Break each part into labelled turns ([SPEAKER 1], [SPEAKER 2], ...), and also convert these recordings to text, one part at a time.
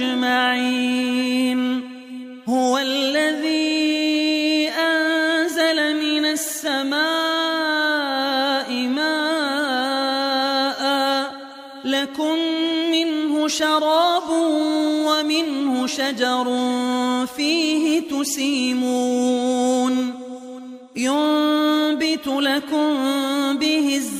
[SPEAKER 1] أجمعين. هو الذي أنزل من السماء ماء. لكم منه شراب ومنه شجر فيه تسيمون. ينبت لكم به الزرع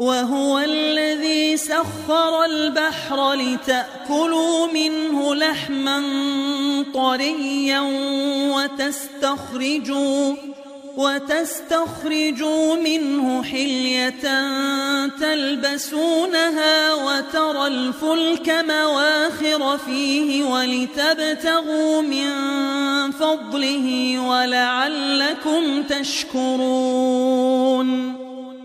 [SPEAKER 1] وهو الذي سخر البحر لتأكلوا منه لحما طريا وتستخرجوا وتستخرجوا منه حلية تلبسونها وترى الفلك مواخر فيه ولتبتغوا من فضله ولعلكم تشكرون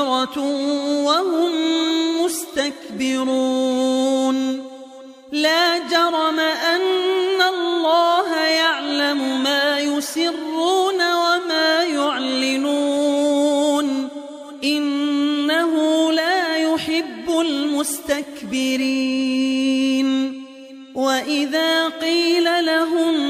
[SPEAKER 1] منكرة وهم مستكبرون لا جرم أن الله يعلم ما يسرون وما يعلنون إنه لا يحب المستكبرين وإذا قيل لهم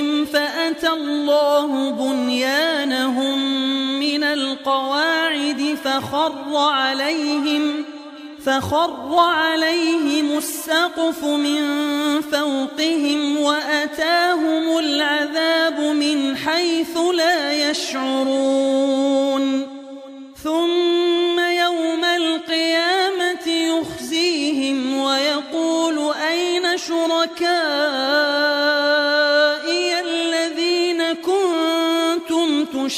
[SPEAKER 1] الله بنيانهم من القواعد فخر عليهم فخر عليهم السقف من فوقهم وأتاهم العذاب من حيث لا يشعرون. ثم يوم القيامة يخزيهم ويقول أين شركائي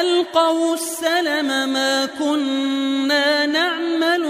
[SPEAKER 1] فألقوا السلم ما كنا نعمل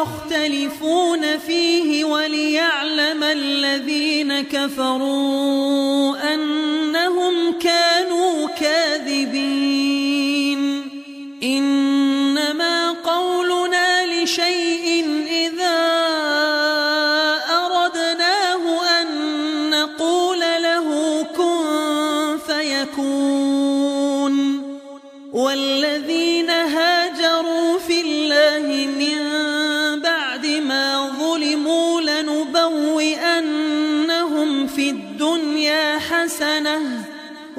[SPEAKER 1] يختلفون فيه وليعلم الذين كفروا أنهم كانوا كاذبين.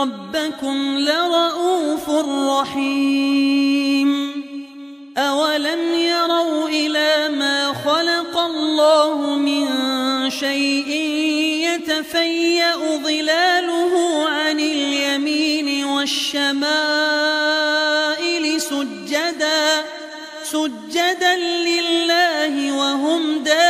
[SPEAKER 1] ربكم لرؤوف رحيم. أولم يروا إلى ما خلق الله من شيء يتفيأ ظلاله عن اليمين والشمائل سجدا سجدا لله وهم داخرون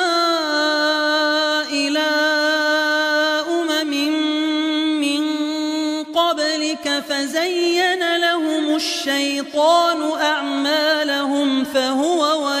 [SPEAKER 1] الشيطان أعمالهم فهو وليهم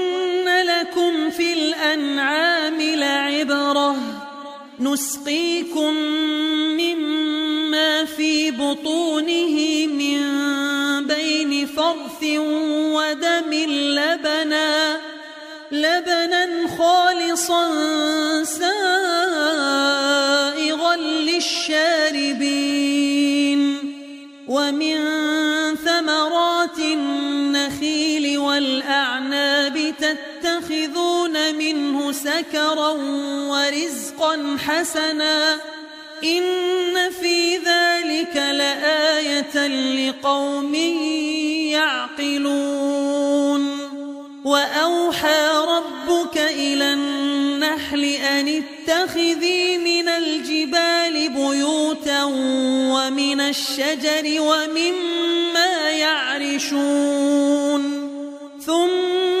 [SPEAKER 1] الأنعام لعبرة نسقيكم مما في بطونه من بين فرث ودم لبنا. لبنا خالصا سائغا للشاربين. ومن ثمرات النخيل والأعناب تتخذون منه سكرا ورزقا حسنا. إن في ذلك لآية لقوم يعقلون. وأوحى ربك إلى النحل أن اتخذي من الجبال بيوتا ومن الشجر ومما يعرشون. ثم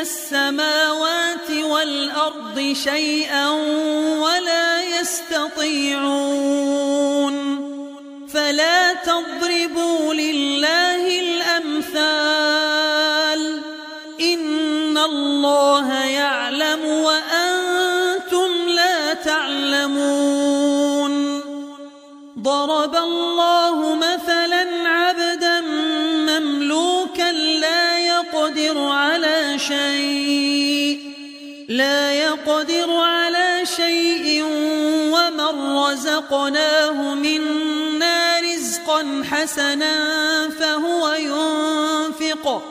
[SPEAKER 1] السماوات والأرض شيئا ولا يستطيعون فلا تضربوا لله الأمثال إن الله يعلم وأنتم لا تعلمون ضرب الله شيء لا يقدر على شيء ومن رزقناه منا رزقا حسنا فهو ينفق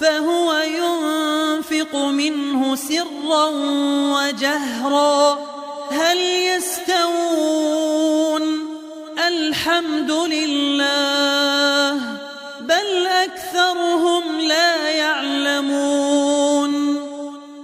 [SPEAKER 1] فهو ينفق منه سرا وجهرا. هل يستوون؟ الحمد لله بل أكثرهم لا يعلمون.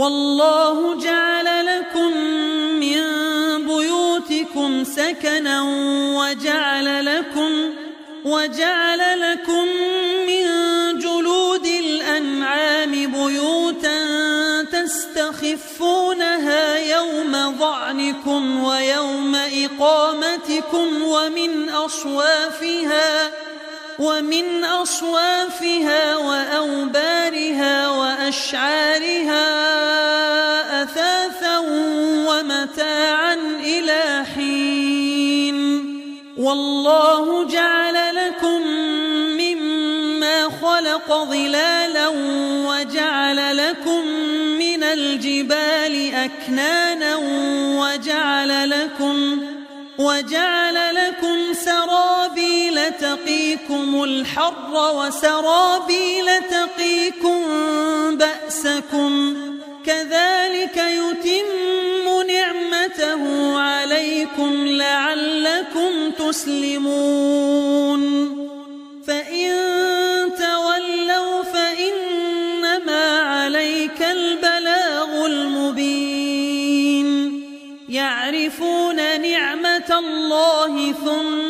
[SPEAKER 1] والله جعل لكم من بيوتكم سكنا وجعل لكم وجعل لكم من جلود الأنعام بيوتا تستخفونها يوم ظعنكم ويوم إقامتكم ومن أصوافها ومن أصوافها وأوبارها وأشعارها والله جعل لكم مما خلق ظلالا وجعل لكم من الجبال أكنانا وجعل لكم وجعل لكم سرابيل تقيكم الحر وسرابيل تقيكم بأسكم كذلك يتم نعمته عليكم لعلكم تسلمون. فإن تولوا فإنما عليك البلاغ المبين. يعرفون نعمة الله ثم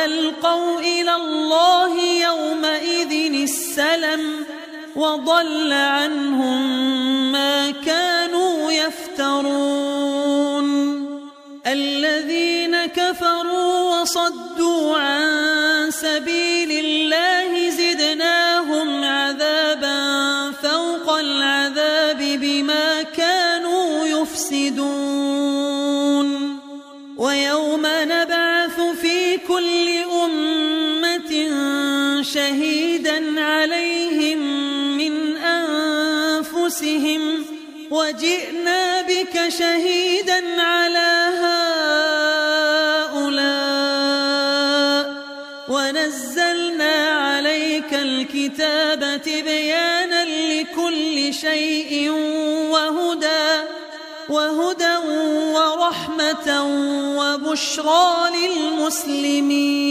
[SPEAKER 1] وألقوا إلى الله يومئذ السلم وضل عنهم أنفسهم وجئنا بك شهيدا على هؤلاء ونزلنا عليك الكتاب تبيانا لكل شيء وهدى وهدى ورحمة وبشرى للمسلمين.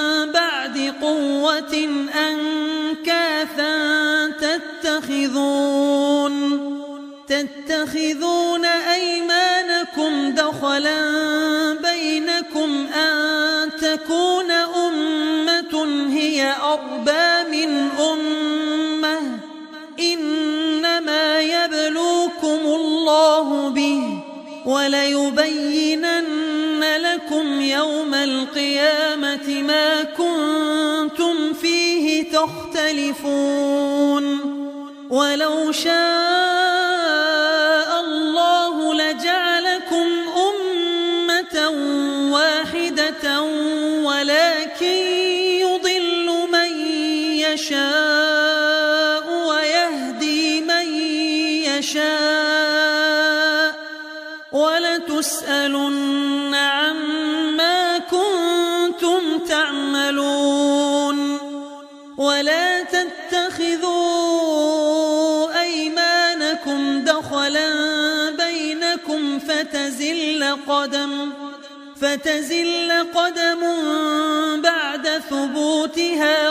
[SPEAKER 1] قوة أنكاثا تتخذون تتخذون أيمانكم دخلا بينكم أن تكون أمة هي أربى من أمة. إنما يبلوكم الله به وليبينن لكم ما كنتم فيه تختلفون ولو شاء الله لجعلكم أمة واحدة ولكن يضل من يشاء. قدم فتزل قدم بعد ثبوتها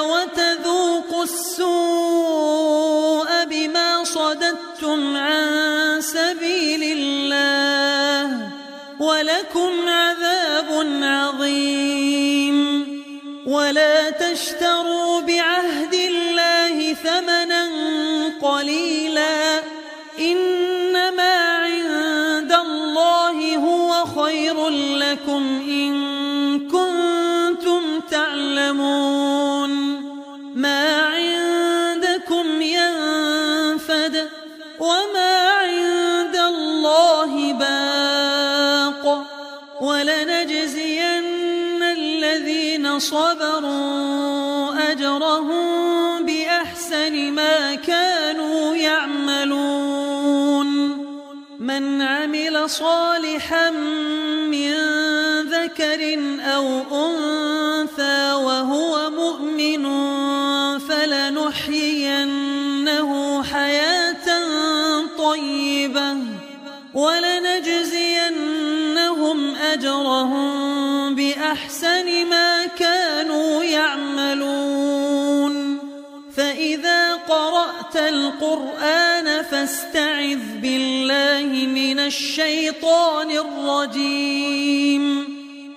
[SPEAKER 1] صالحا من ذكر أو أنثى وهو مؤمن فلنحيينه حياة طيبة ولنجزينهم أجرهم بأحسن ما كانوا يعملون. فإذا قرأت القرآن فاستعذ بالله من الشيطان الرجيم.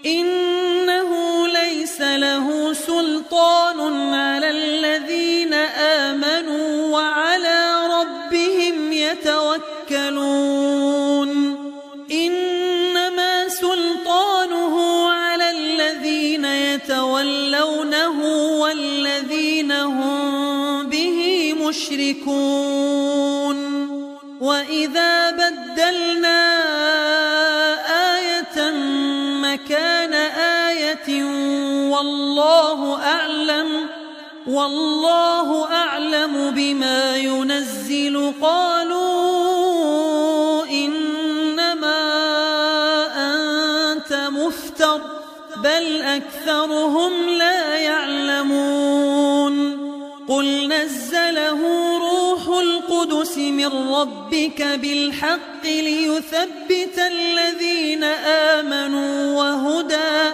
[SPEAKER 1] إنه ليس له سلطان على الذين آمنوا والله أعلم بما ينزل قالوا إنما أنت مفتر بل أكثرهم لا يعلمون قل نزله روح القدس من ربك بالحق ليثبت الذين آمنوا وهدى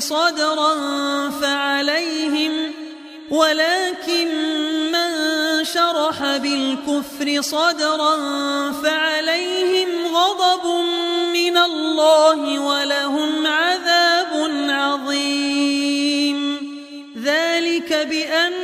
[SPEAKER 1] صدرا فعليهم ولكن من شرح بالكفر صدرا فعليهم غضب من الله ولهم عذاب عظيم. ذلك بأنهم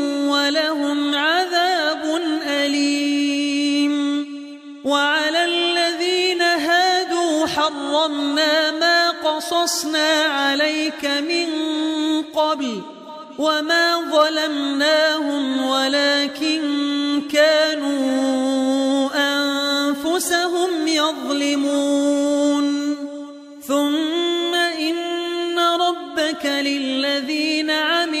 [SPEAKER 1] قصصنا عليك من قبل وما ظلمناهم ولكن كانوا أنفسهم يظلمون. ثم إن ربك للذين عملوا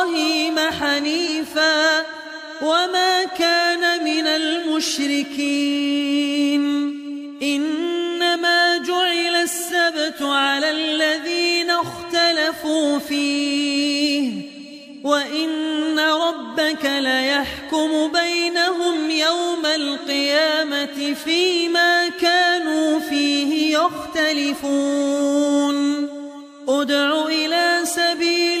[SPEAKER 1] وما كان من المشركين إنما جعل السبت على الذين اختلفوا فيه وإن ربك ليحكم بينهم يوم القيامة فيما كانوا فيه يختلفون ادع إلى سبيل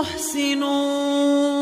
[SPEAKER 1] محسنون